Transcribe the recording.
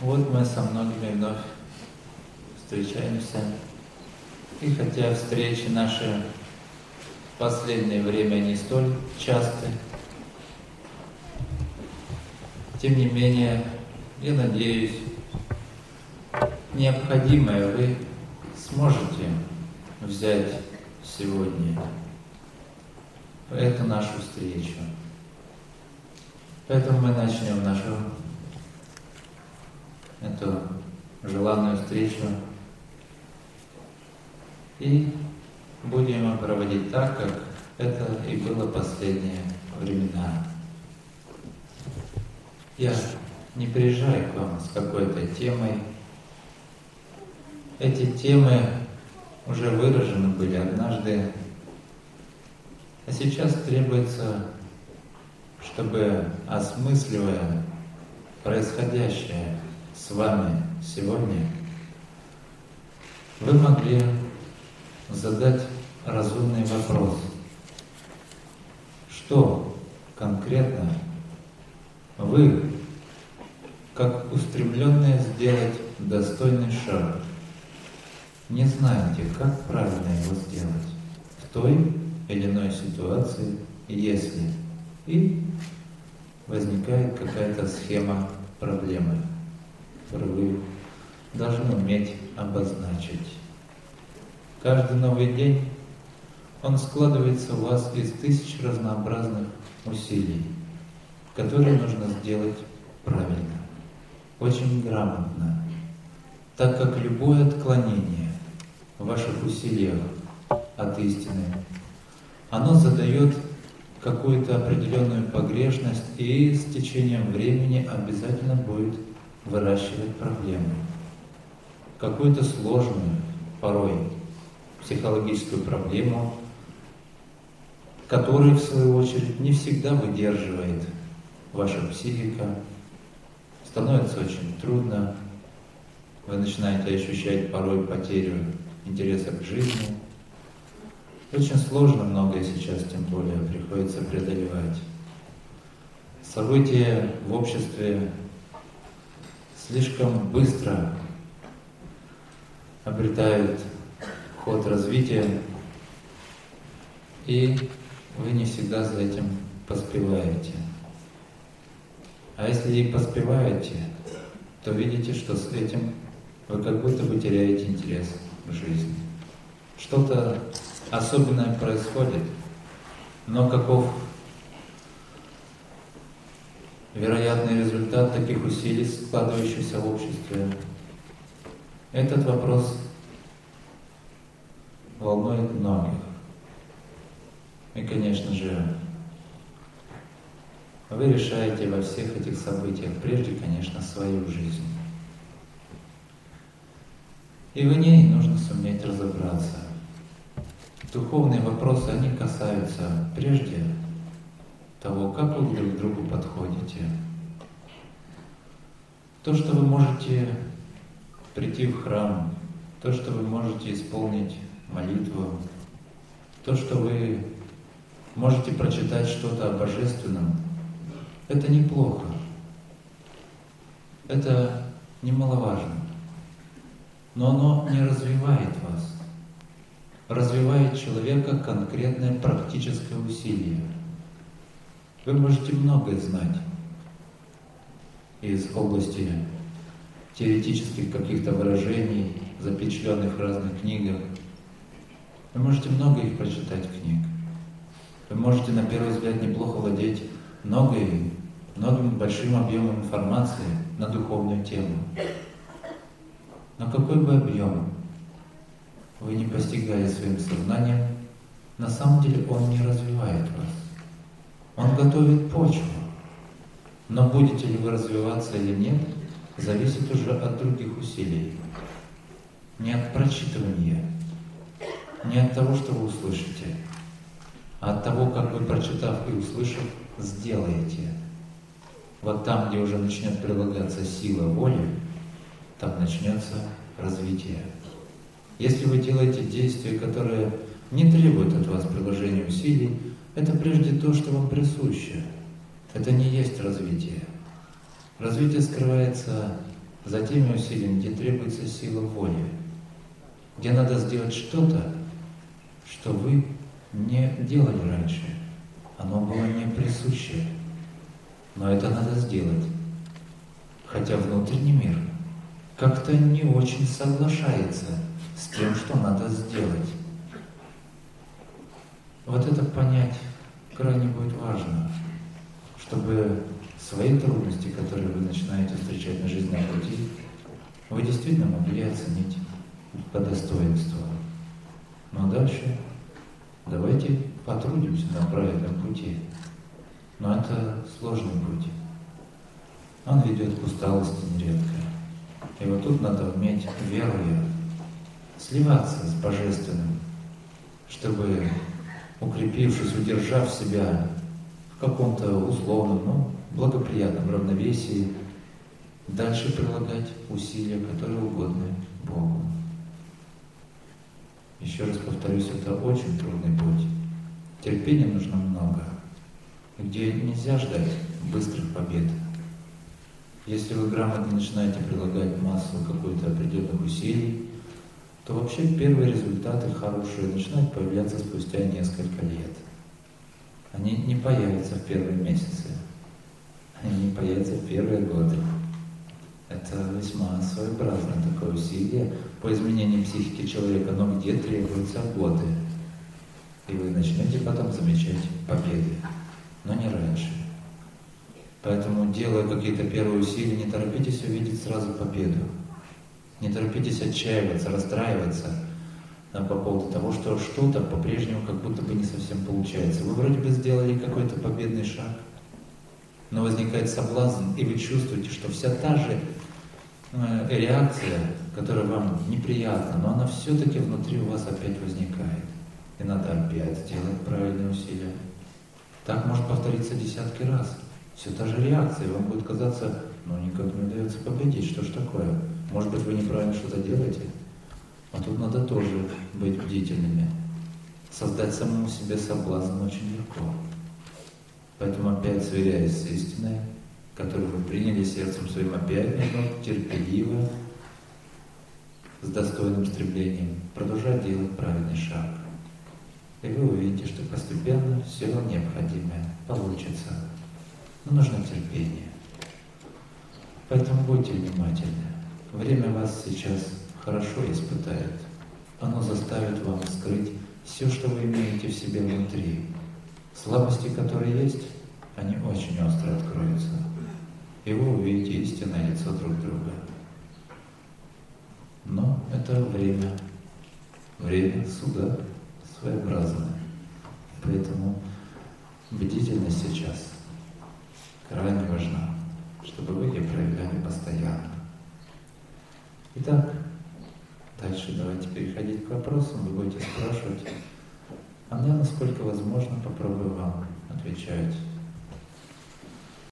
Вот мы со многими вновь встречаемся. И хотя встречи наши в последнее время не столь часты, тем не менее, я надеюсь, необходимое вы сможете взять сегодня эту нашу встречу. Поэтому мы начнем нашу эту желанную встречу и будем ее проводить так, как это и было последние времена. Я не приезжаю к вам с какой-то темой. Эти темы уже выражены были однажды, а сейчас требуется, чтобы, осмысливая происходящее с вами сегодня, вы могли задать разумный вопрос. Что конкретно вы, как устремленные сделать достойный шаг, не знаете, как правильно его сделать в той или иной ситуации, если и возникает какая-то схема проблемы, вы должны уметь обозначить. Каждый новый день он складывается у вас из тысяч разнообразных усилий, которые нужно сделать правильно, очень грамотно, так как любое отклонение в ваших усилиях от истины, оно задает какую-то определенную погрешность и с течением времени обязательно будет выращивать проблемы. Какую-то сложную, порой, психологическую проблему, которую, в свою очередь, не всегда выдерживает ваша психика, становится очень трудно, вы начинаете ощущать порой потерю интереса к жизни. Очень сложно многое сейчас, тем более, приходится преодолевать. События в обществе слишком быстро обретают ход развития, и вы не всегда за этим поспеваете. А если и поспеваете, то видите, что с этим вы как будто бы теряете интерес к жизни. Что-то особенное происходит, но каков вероятный результат таких усилий, складывающихся в обществе, этот вопрос волнует многих. И, конечно же, вы решаете во всех этих событиях, прежде, конечно, свою жизнь. И в ней нужно суметь разобраться. Духовные вопросы, они касаются прежде того, как вы друг к другу подходите. То, что вы можете прийти в храм, то, что вы можете исполнить молитву, то, что вы можете прочитать что-то о Божественном, это неплохо. Это немаловажно. Но оно не развивает вас. Развивает человека конкретное практическое усилие. Вы можете многое знать из области теоретических каких-то выражений, запечатленных в разных книгах. Вы можете много их прочитать книг. Вы можете на первый взгляд неплохо владеть многой, многим большим объемом информации на духовную тему. Но какой бы объем вы не постигали своим сознанием, на самом деле он не развивает вас. Он готовит почву. Но будете ли вы развиваться или нет, зависит уже от других усилий. Не от прочитывания, не от того, что вы услышите, а от того, как вы, прочитав и услышав, сделаете. Вот там, где уже начнет прилагаться сила воли, там начнется развитие. Если вы делаете действия, которые не требуют от вас приложения усилий, это прежде то, что вам присуще. Это не есть развитие. Развитие скрывается за теми усилиями, где требуется сила воли, где надо сделать что-то, что вы не делали раньше. Оно было не присуще. Но это надо сделать. Хотя внутренний мир как-то не очень соглашается с тем, что надо сделать. Вот это понять крайне будет важно, чтобы свои трудности, которые вы начинаете встречать на жизненном пути, вы действительно могли оценить по достоинству. Но дальше давайте потрудимся на правильном пути. Но это сложный путь. Он ведет к усталости нередко. И вот тут надо уметь верою сливаться с Божественным, чтобы, укрепившись, удержав себя в каком-то условном, ну, благоприятном равновесии, дальше прилагать усилия, которые угодны Богу. Еще раз повторюсь, это очень трудный путь. Терпения нужно много, где нельзя ждать быстрых побед. Если вы грамотно начинаете прилагать массу какой-то определенных усилий, то вообще первые результаты хорошие начинают появляться спустя несколько лет. Они не появятся в первые месяцы, они не появятся в первые годы. Это весьма своеобразное такое усилие по изменению психики человека, но где требуются годы. И вы начнете потом замечать победы, но не раньше. Поэтому, делая какие-то первые усилия, не торопитесь увидеть сразу победу. Не торопитесь отчаиваться, расстраиваться по поводу того, что что-то по-прежнему как будто бы не совсем получается. Вы вроде бы сделали какой-то победный шаг, но возникает соблазн, и вы чувствуете, что вся та же э, реакция, которая вам неприятна, но она все-таки внутри у вас опять возникает. И надо опять сделать правильные усилия. Так может повториться десятки раз. Все та же реакция, и вам будет казаться, ну никак не удается победить, что ж такое? Может быть, вы неправильно что-то делаете? А тут надо тоже быть бдительными. Создать самому себе соблазн очень легко. Поэтому опять сверяясь с истиной, которую вы приняли сердцем своим опять терпеливо, с достойным стремлением, продолжать делать правильный шаг. И вы увидите, что постепенно все необходимое получится. Но нужно терпение. Поэтому будьте внимательны. Время вас сейчас хорошо испытает. Оно заставит вам скрыть все, что вы имеете в себе внутри. Слабости, которые есть, они очень остро откроются. И вы увидите истинное лицо друг друга. Но это время, время суда своеобразное. Поэтому бдительность сейчас крайне важна, чтобы вы ее проявляли постоянно. Итак, дальше давайте переходить к вопросам. Вы будете спрашивать, а я, насколько возможно, попробую вам отвечать.